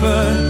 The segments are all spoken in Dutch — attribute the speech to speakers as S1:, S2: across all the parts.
S1: But.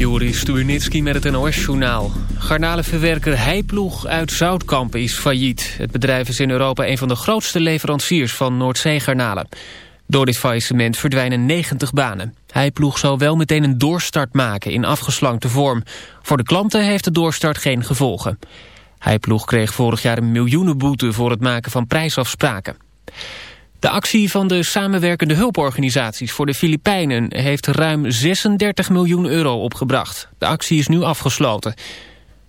S2: Joris Stuurnitski met het NOS-journaal. Garnalenverwerker Heiploeg uit Zoutkampen is failliet. Het bedrijf is in Europa een van de grootste leveranciers van Noordzeegarnalen. Door dit faillissement verdwijnen 90 banen. Heiploeg zal wel meteen een doorstart maken in afgeslankte vorm. Voor de klanten heeft de doorstart geen gevolgen. Heiploeg kreeg vorig jaar een miljoenenboete voor het maken van prijsafspraken. De actie van de samenwerkende hulporganisaties voor de Filipijnen heeft ruim 36 miljoen euro opgebracht. De actie is nu afgesloten.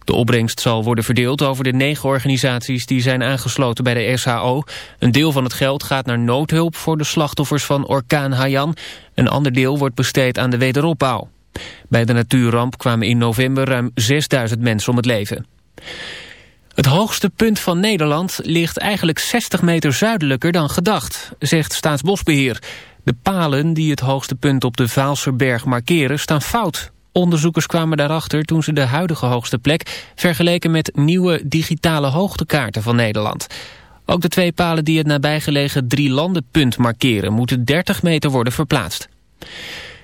S2: De opbrengst zal worden verdeeld over de negen organisaties die zijn aangesloten bij de SHO. Een deel van het geld gaat naar noodhulp voor de slachtoffers van orkaan Haiyan. Een ander deel wordt besteed aan de wederopbouw. Bij de natuurramp kwamen in november ruim 6000 mensen om het leven. Het hoogste punt van Nederland ligt eigenlijk 60 meter zuidelijker dan gedacht, zegt Staatsbosbeheer. De palen die het hoogste punt op de Vaalserberg markeren staan fout. Onderzoekers kwamen daarachter toen ze de huidige hoogste plek vergeleken met nieuwe digitale hoogtekaarten van Nederland. Ook de twee palen die het nabijgelegen Drielandenpunt markeren moeten 30 meter worden verplaatst.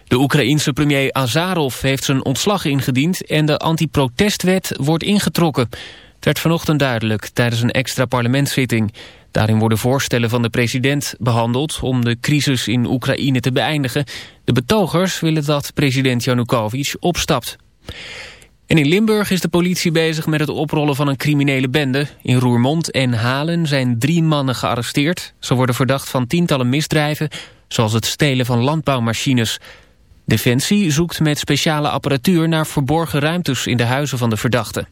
S2: De Oekraïense premier Azarov heeft zijn ontslag ingediend en de antiprotestwet wordt ingetrokken. Het werd vanochtend duidelijk tijdens een extra parlementszitting. Daarin worden voorstellen van de president behandeld om de crisis in Oekraïne te beëindigen. De betogers willen dat president Janukovic opstapt. En in Limburg is de politie bezig met het oprollen van een criminele bende. In Roermond en Halen zijn drie mannen gearresteerd. Ze worden verdacht van tientallen misdrijven, zoals het stelen van landbouwmachines. Defensie zoekt met speciale apparatuur naar verborgen ruimtes in de huizen van de verdachten.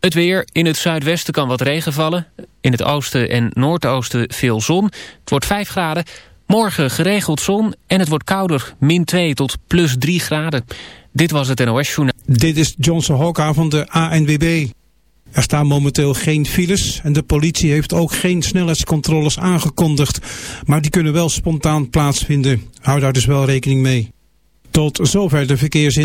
S2: Het weer. In het zuidwesten kan wat regen vallen. In het oosten en noordoosten veel zon. Het wordt 5 graden. Morgen geregeld zon en het wordt kouder. Min 2 tot plus 3 graden. Dit was het NOS Journaal.
S3: Dit is Johnson Hokka van de ANWB. Er staan momenteel geen files en de politie heeft ook geen snelheidscontroles aangekondigd. Maar die kunnen wel spontaan plaatsvinden. Hou daar dus wel rekening mee. Tot zover de verkeersin.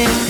S4: living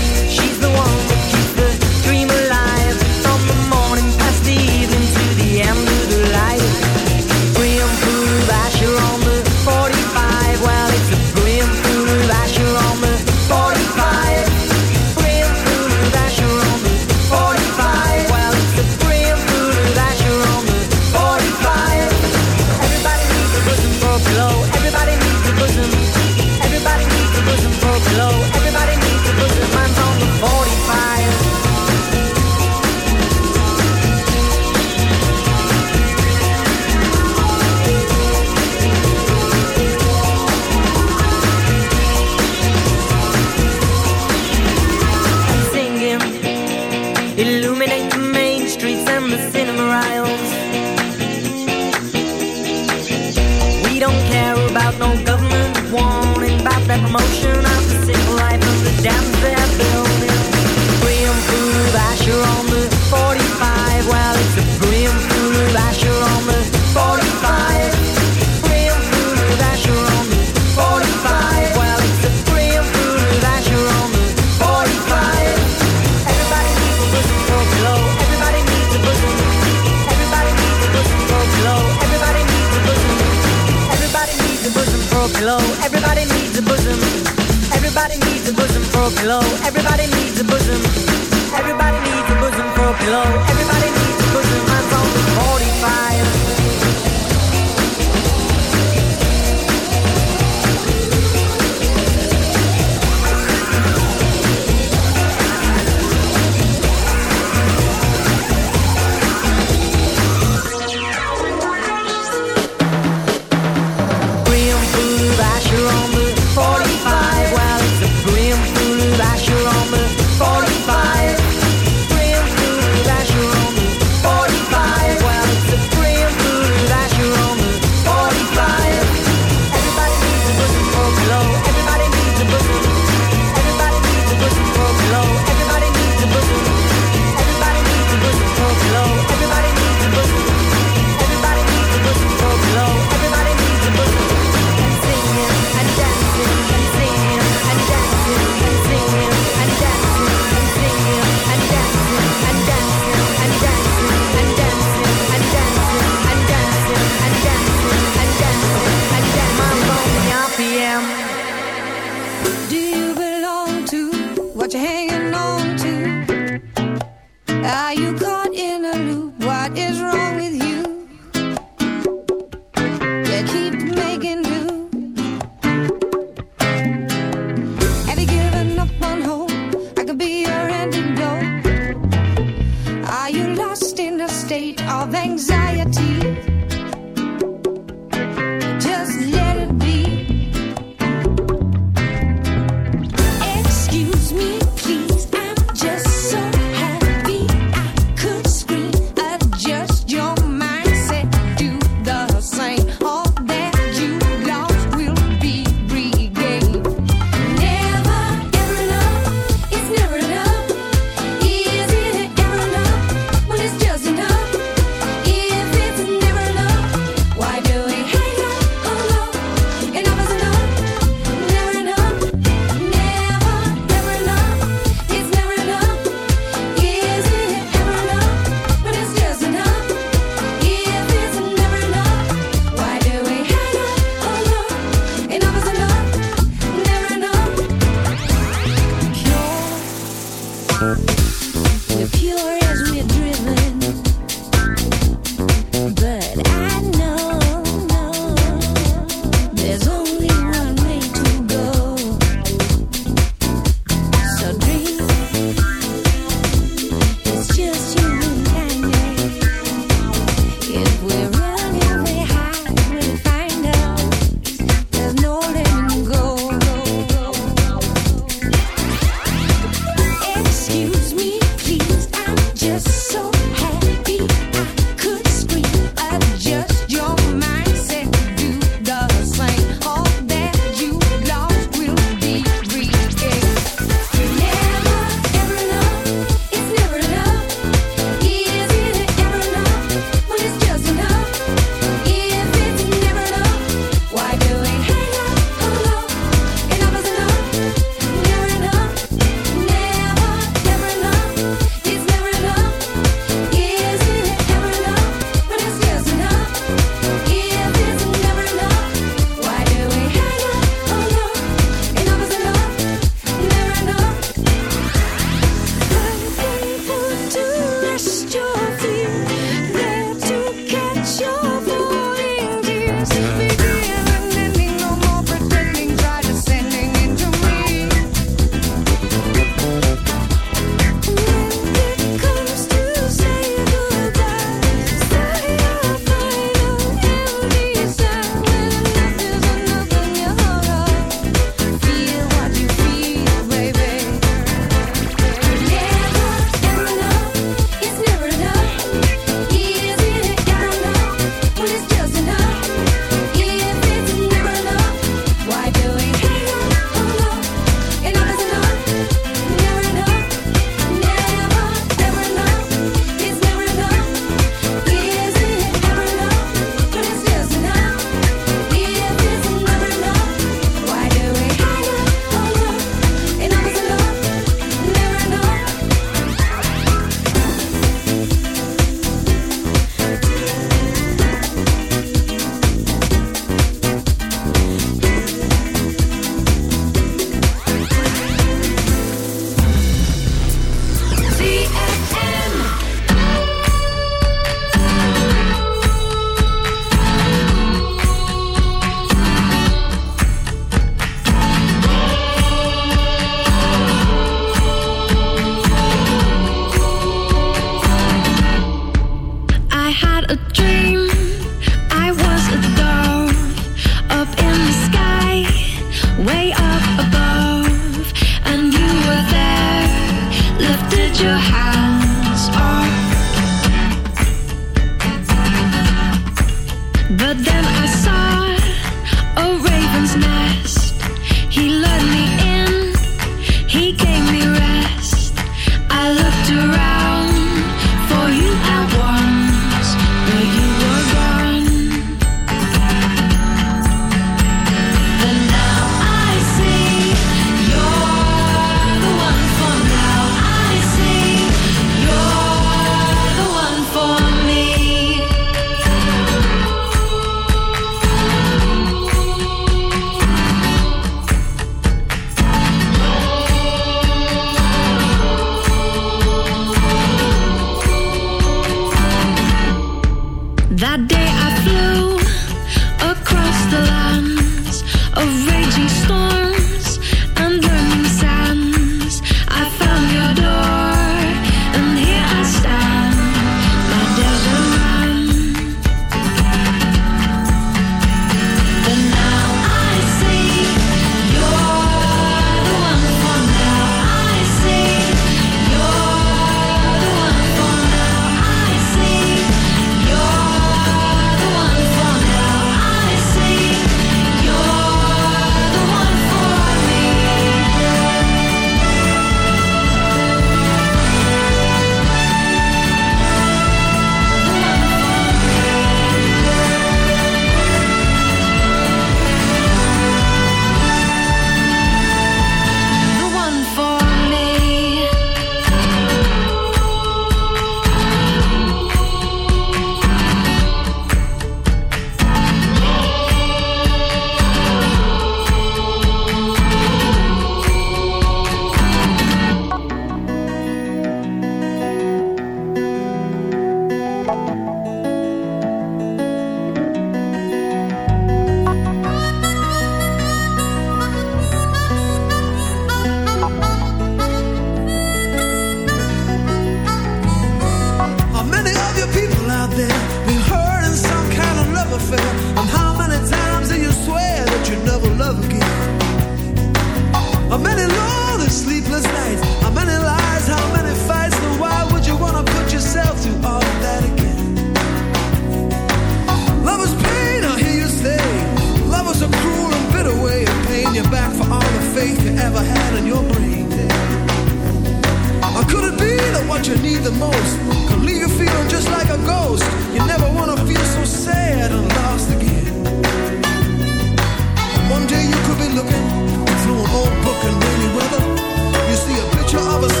S4: to
S5: others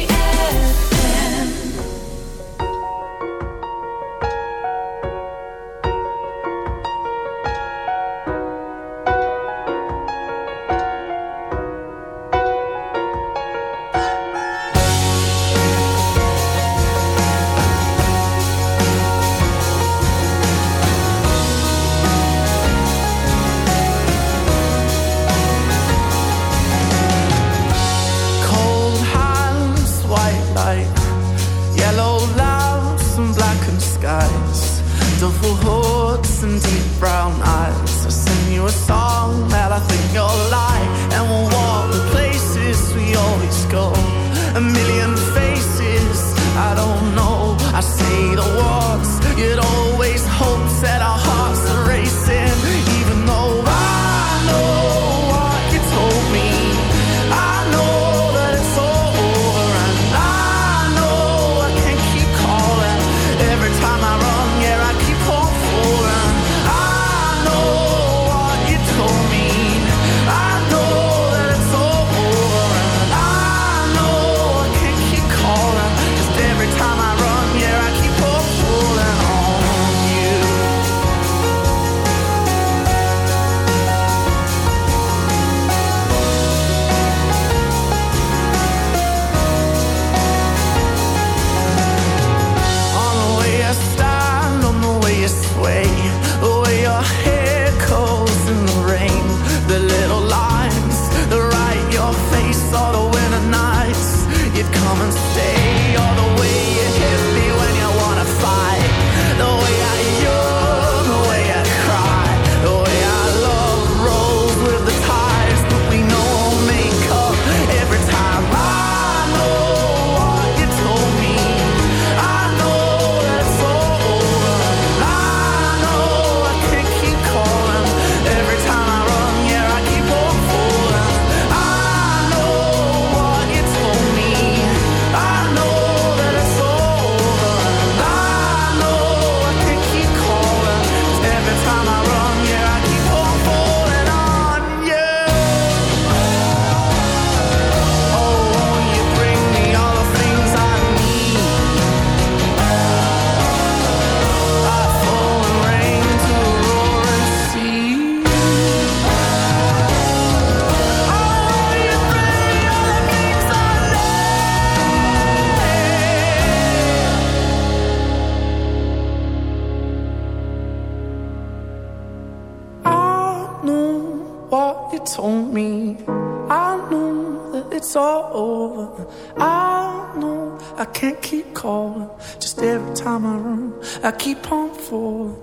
S6: come for.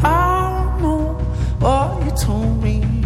S6: I don't know what you told me.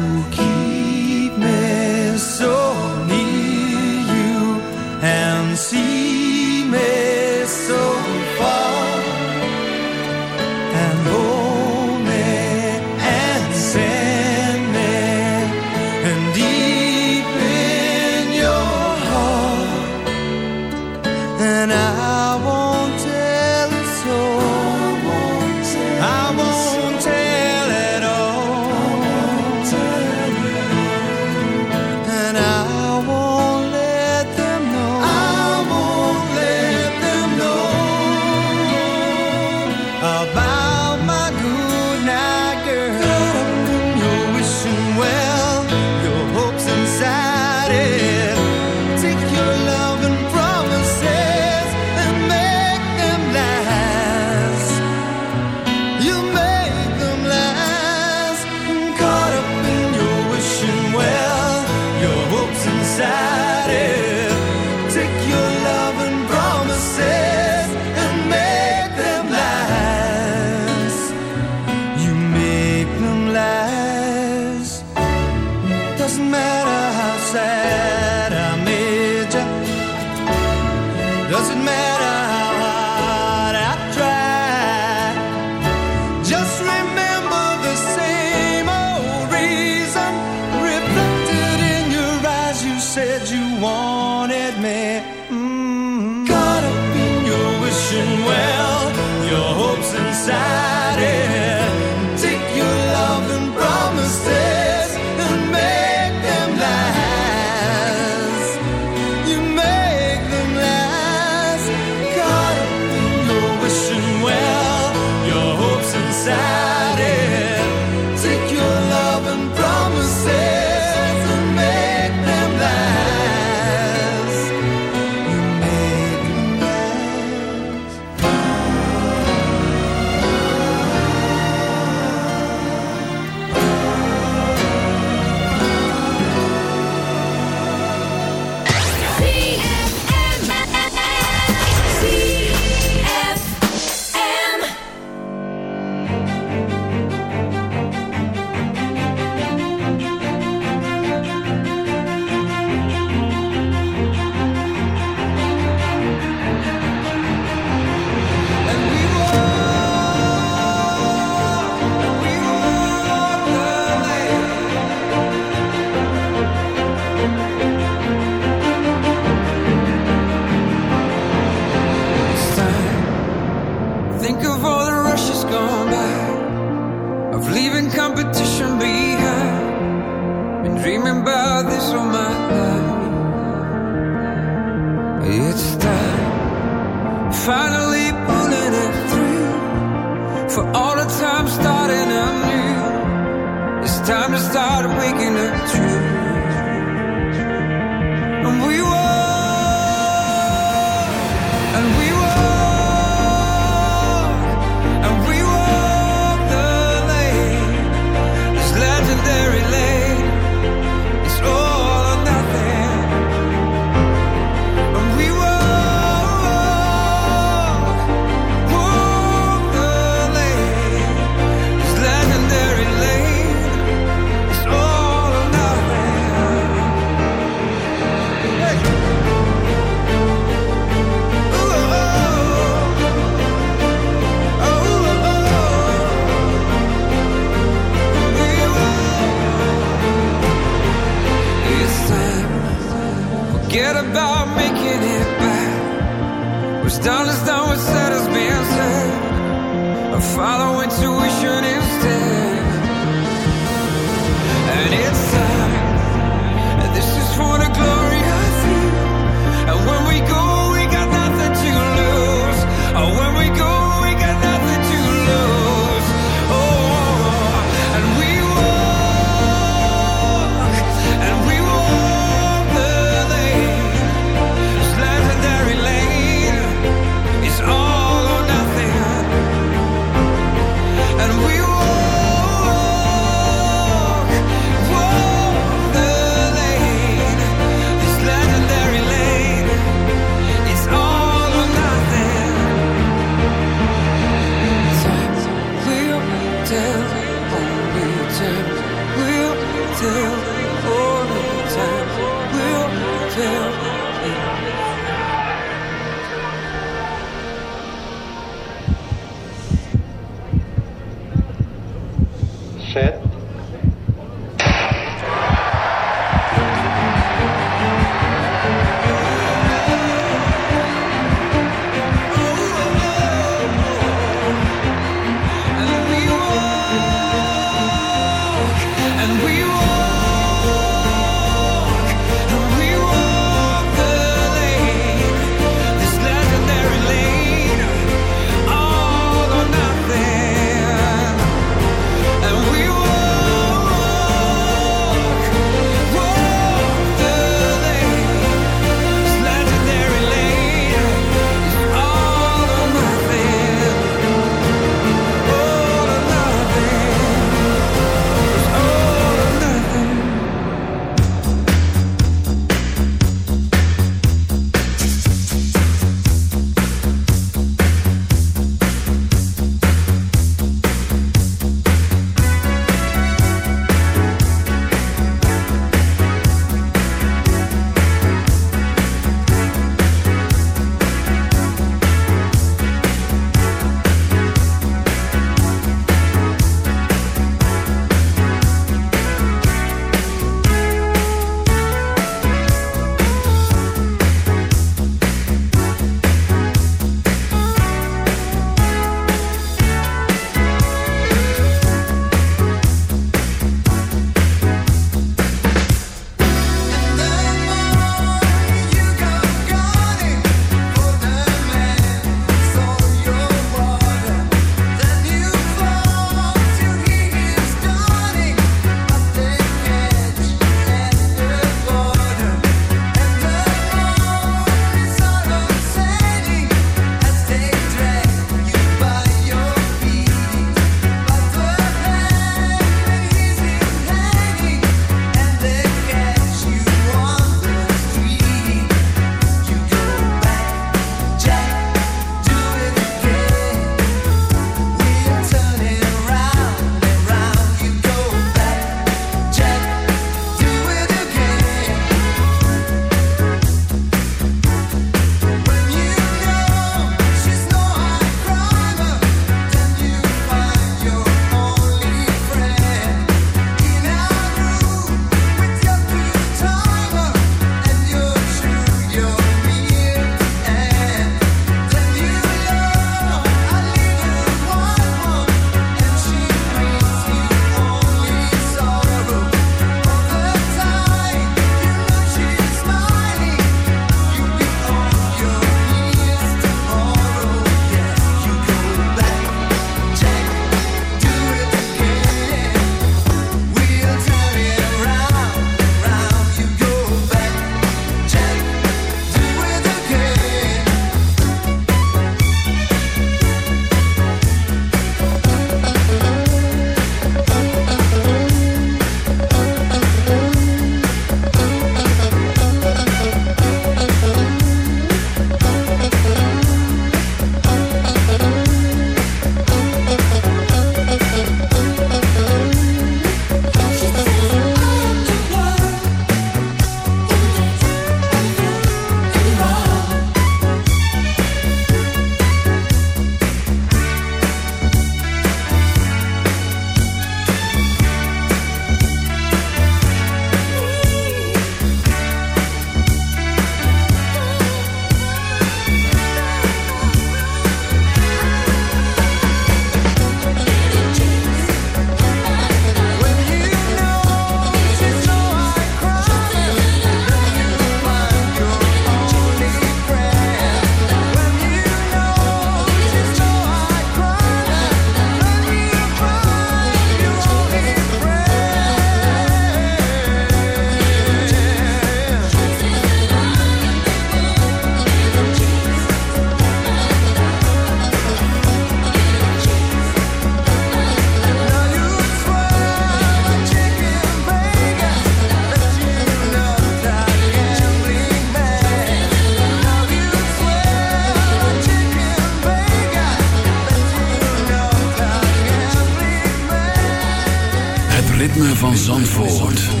S7: van
S8: Zandvoort.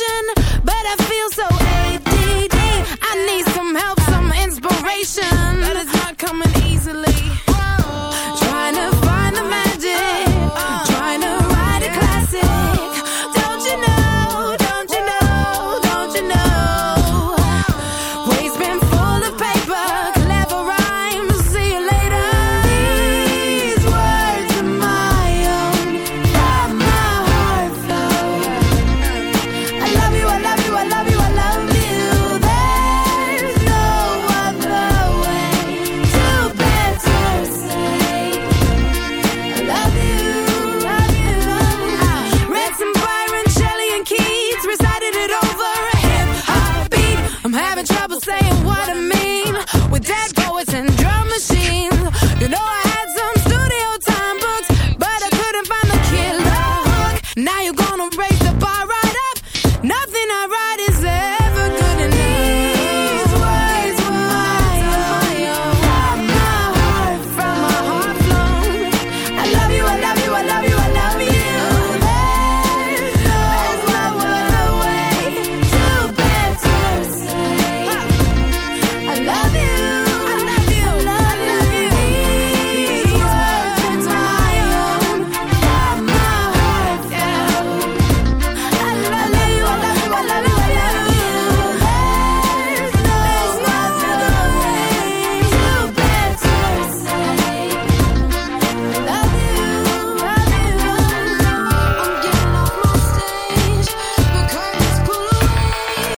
S9: ocean